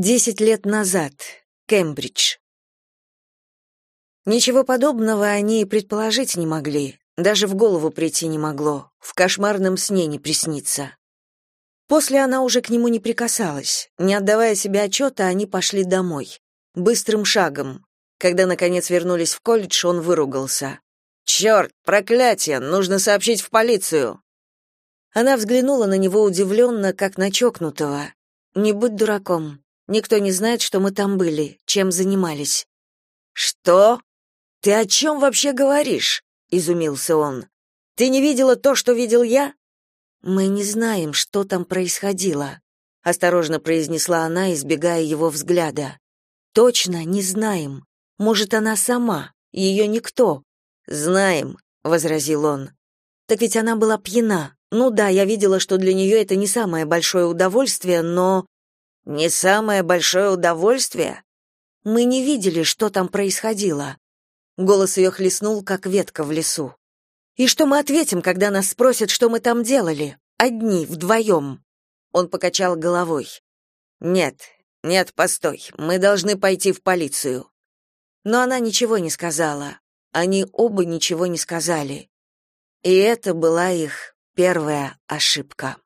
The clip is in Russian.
Десять лет назад. Кембридж. Ничего подобного они и предположить не могли, даже в голову прийти не могло, в кошмарном сне не приснится. После она уже к нему не прикасалась. Не отдавая себе отчета, они пошли домой. Быстрым шагом. Когда, наконец, вернулись в колледж, он выругался. «Черт, проклятие! Нужно сообщить в полицию!» Она взглянула на него удивленно, как на чокнутого. «Не будь дураком. Никто не знает, что мы там были, чем занимались». «Что? Ты о чем вообще говоришь?» — изумился он. «Ты не видела то, что видел я?» «Мы не знаем, что там происходило», — осторожно произнесла она, избегая его взгляда. «Точно не знаем. Может, она сама, ее никто». «Знаем», — возразил он. «Так ведь она была пьяна. Ну да, я видела, что для нее это не самое большое удовольствие, но...» «Не самое большое удовольствие?» «Мы не видели, что там происходило». Голос ее хлестнул, как ветка в лесу. И что мы ответим, когда нас спросят, что мы там делали? Одни, вдвоем?» Он покачал головой. Нет, нет, постой. Мы должны пойти в полицию. Но она ничего не сказала. Они оба ничего не сказали. И это была их первая ошибка.